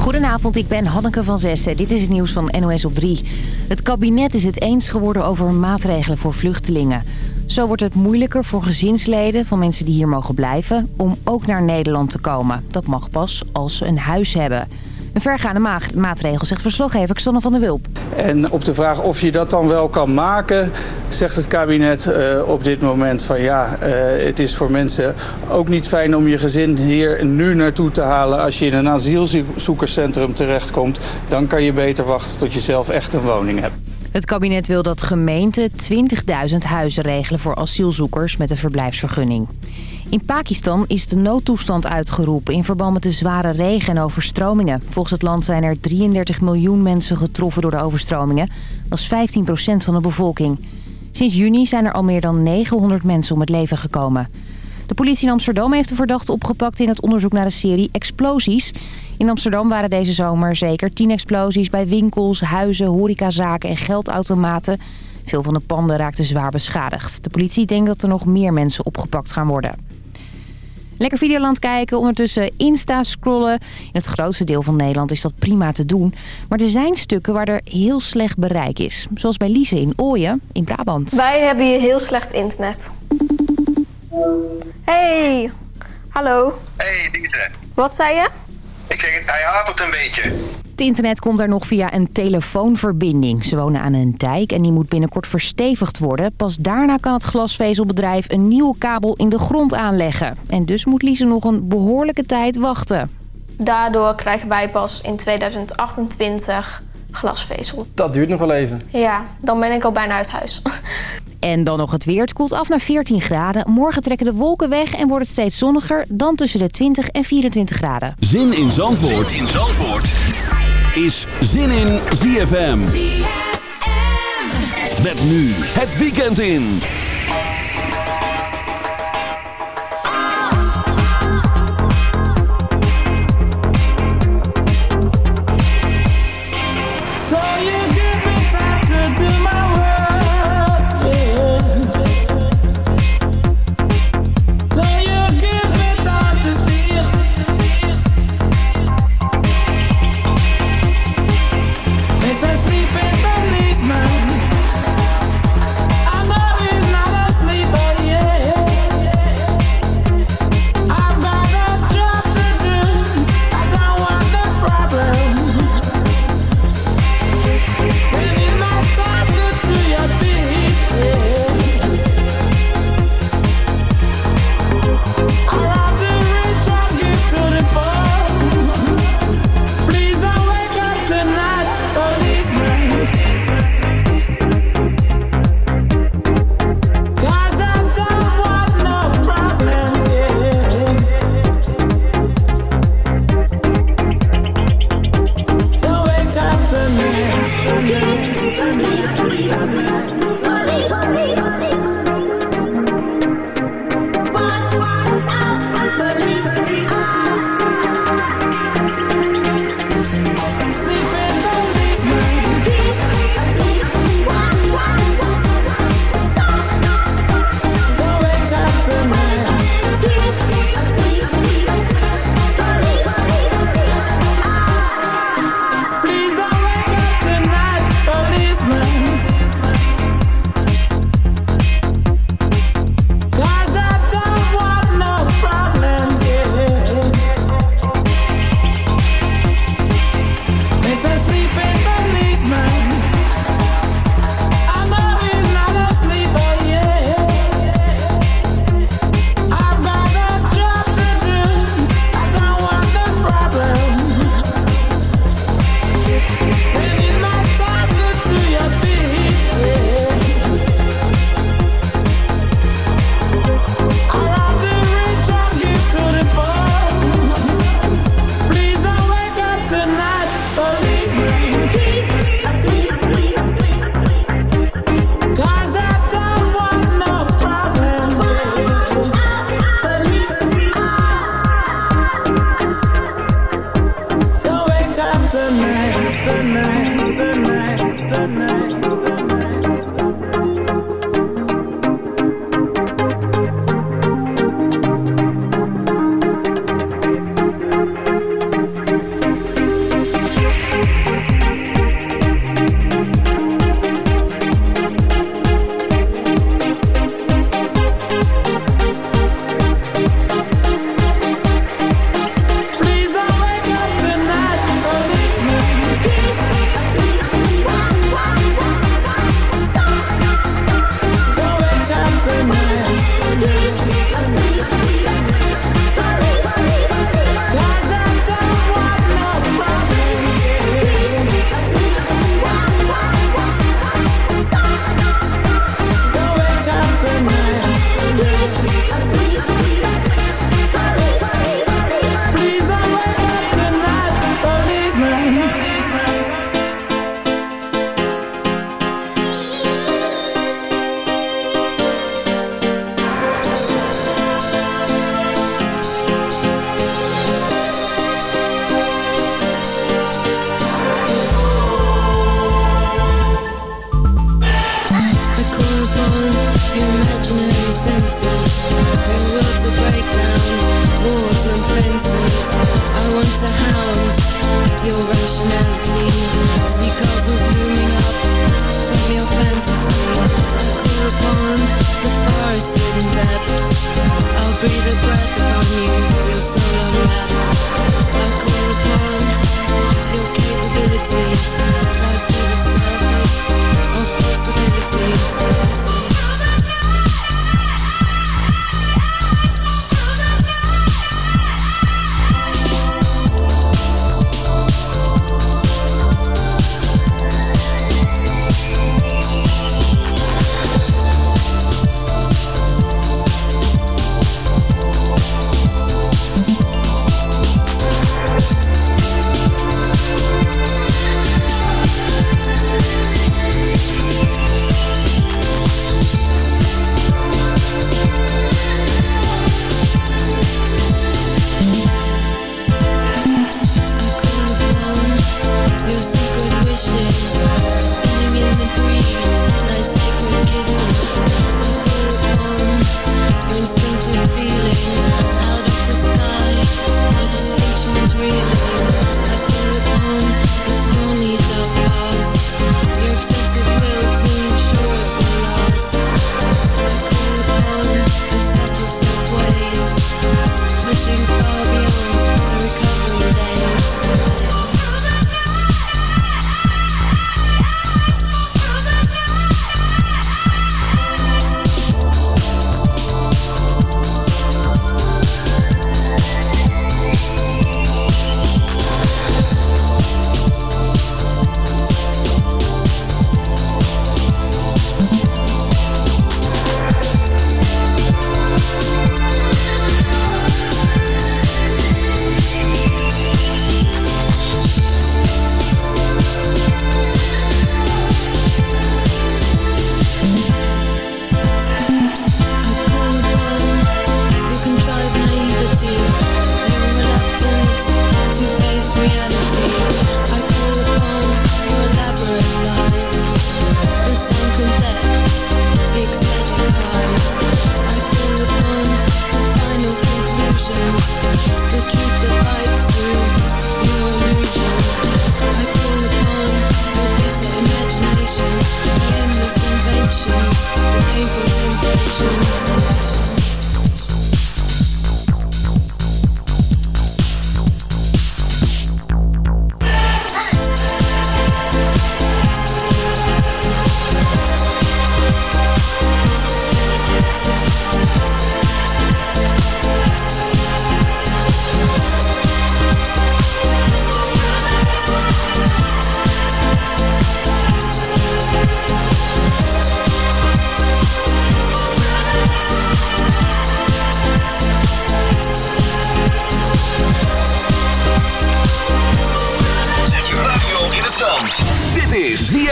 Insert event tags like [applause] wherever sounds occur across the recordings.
Goedenavond, ik ben Hanneke van Zessen. Dit is het nieuws van NOS op 3. Het kabinet is het eens geworden over maatregelen voor vluchtelingen. Zo wordt het moeilijker voor gezinsleden van mensen die hier mogen blijven... om ook naar Nederland te komen. Dat mag pas als ze een huis hebben. Een vergaande maatregel, zegt verslaggever Xanne van der Wulp. En op de vraag of je dat dan wel kan maken, zegt het kabinet uh, op dit moment van ja, uh, het is voor mensen ook niet fijn om je gezin hier nu naartoe te halen. Als je in een asielzoekerscentrum terechtkomt, dan kan je beter wachten tot je zelf echt een woning hebt. Het kabinet wil dat gemeenten 20.000 huizen regelen voor asielzoekers met een verblijfsvergunning. In Pakistan is de noodtoestand uitgeroepen in verband met de zware regen en overstromingen. Volgens het land zijn er 33 miljoen mensen getroffen door de overstromingen. Dat is 15% van de bevolking. Sinds juni zijn er al meer dan 900 mensen om het leven gekomen. De politie in Amsterdam heeft de verdachte opgepakt in het onderzoek naar de serie explosies. In Amsterdam waren deze zomer zeker 10 explosies bij winkels, huizen, horecazaken en geldautomaten. Veel van de panden raakten zwaar beschadigd. De politie denkt dat er nog meer mensen opgepakt gaan worden. Lekker Videoland kijken, ondertussen Insta scrollen. In het grootste deel van Nederland is dat prima te doen. Maar er zijn stukken waar er heel slecht bereik is. Zoals bij Lise in Ooyen in Brabant. Wij hebben hier heel slecht internet. Hey, hallo. Hey Lise. Wat zei je? Ik zeg, hij hapert een beetje. Het internet komt daar nog via een telefoonverbinding. Ze wonen aan een dijk en die moet binnenkort verstevigd worden. Pas daarna kan het glasvezelbedrijf een nieuwe kabel in de grond aanleggen. En dus moet Lise nog een behoorlijke tijd wachten. Daardoor krijgen wij pas in 2028 glasvezel. Dat duurt nog wel even. Ja, dan ben ik al bijna uit huis. [laughs] En dan nog het weer. Het koelt af naar 14 graden. Morgen trekken de wolken weg en wordt het steeds zonniger. Dan tussen de 20 en 24 graden. Zin in Zandvoort, zin in Zandvoort. is Zin in ZFM. ZFM. Met nu het weekend in.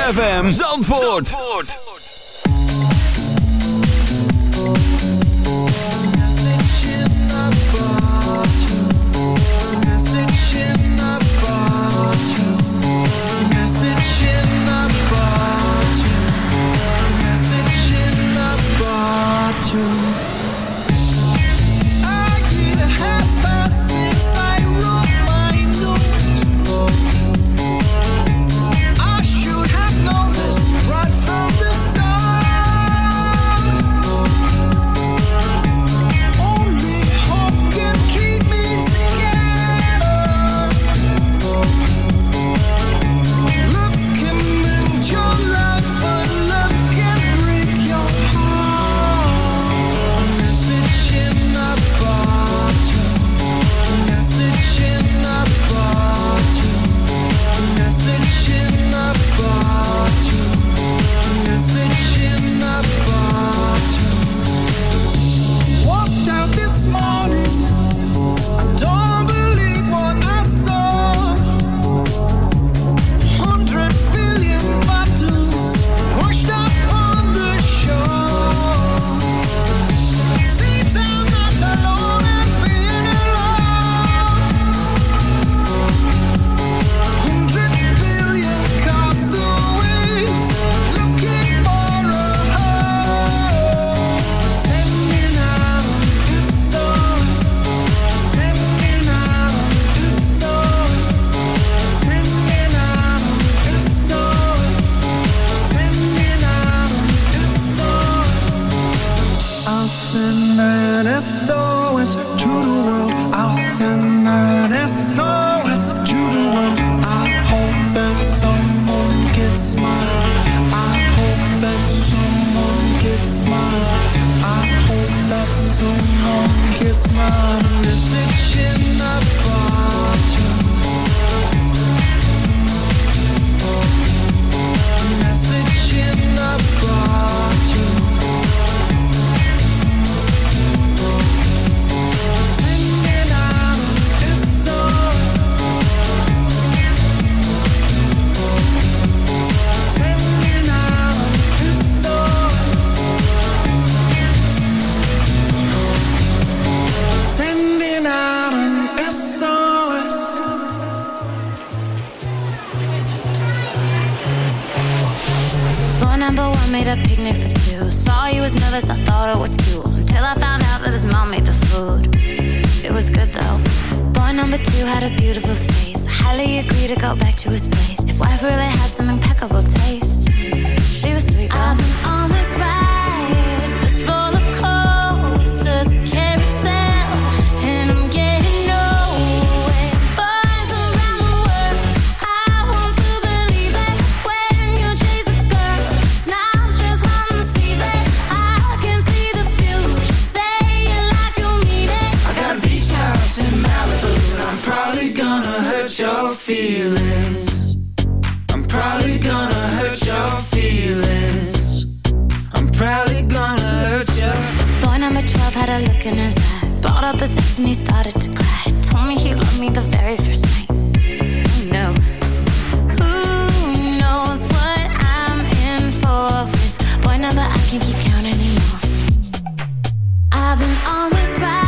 ZFM Zandvoort. Zandvoort. number 12 had a look in his eye. Brought up his ex and he started to cry. Told me he loved me the very first night. Who knew? Who knows what I'm in for with boy number I can't keep count anymore. I've been on this ride.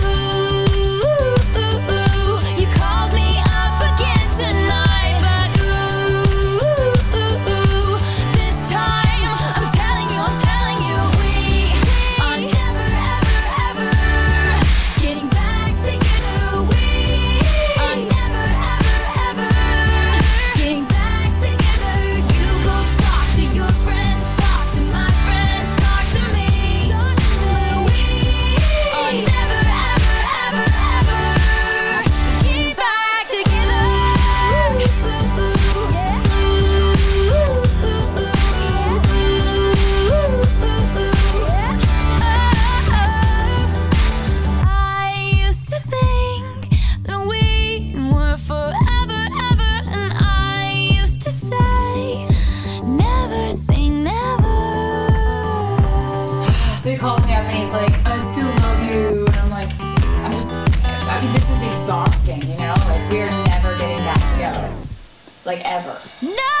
like ever. No!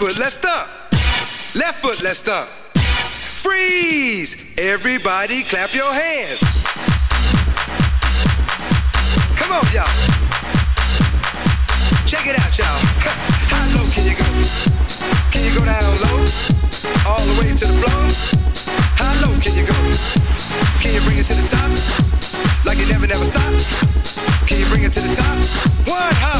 Foot, let's stop. Left foot, let's stop. Freeze! Everybody clap your hands. Come on, y'all. Check it out, y'all. [laughs] How low can you go? Can you go down low? All the way to the floor? How low can you go? Can you bring it to the top? Like you never, never stop? Can you bring it to the top? One hop.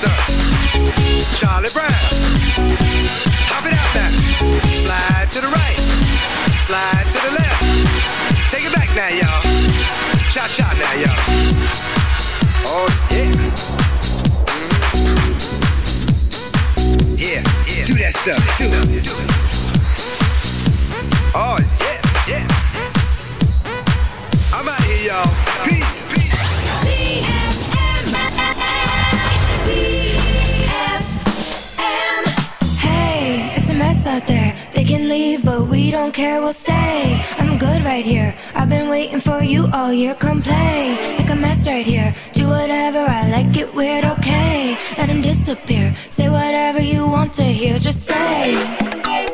Stuff. Do it. Out back. Slide to the right. Slide to the left. Take it back now, y'all. Cha cha now, y'all. Oh yeah. Mm-hmm. Yeah, yeah. Do that stuff. Do it. Oh yeah. I'm out here, y'all. Peace. Peace. Hey, it's a mess out there. They can leave, but we don't care, we'll stay. I'm good right here. I've been waiting for you all year. Come play, make a mess right here. Do whatever, I like it weird, okay. Let him disappear. Say whatever you want to hear, just say.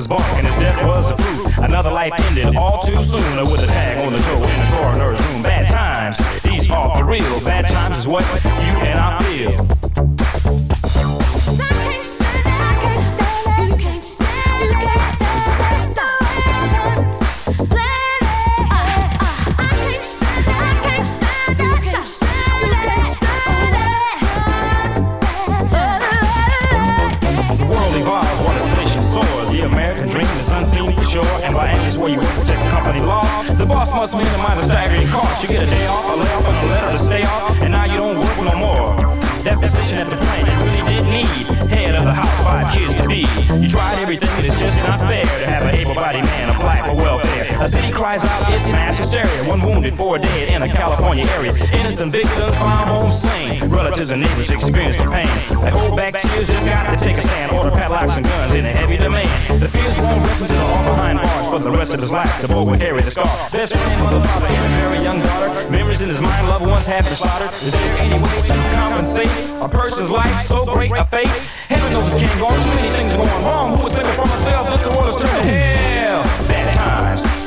Was barking, his death was the proof. Another life ended all too soon with a tag on the toe in the coroner's room. Bad times, these are for real. Bad times is what you and I feel. Boss must minimize the staggering cost. You get a day off, a layoff, and a letter to stay off. And now you don't work no more. That position at the plant you really did need. Head of the house, five kids to be. You tried everything, and it's just not fair A city cries out, it's mass hysteria. One wounded, four dead in a California area. Innocent victims found home slain. Relatives and neighbors experience the pain. They hold back tears, just got to take a stand. Order padlocks and guns in a heavy demand. The fears won't rest until all behind bars for the rest of his life. The boy will carry the scar. Best friend, mother, father, and a very young daughter. Memories in his mind, loved ones have been slaughtered. Is there any way to compensate a person's life so great a fate? Heaven knows it can't go on. Too many things going wrong. Who would save us from ourselves? This world is turned to hell. Bad times,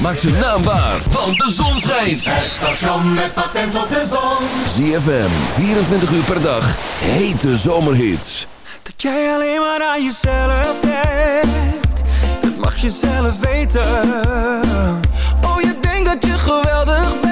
Maak ze naambaar, want de zon schijnt. Het station met patent op de zon. ZFM, 24 uur per dag, hete zomerhits. Dat jij alleen maar aan jezelf denkt. Dat mag je zelf weten. Oh, je denkt dat je geweldig bent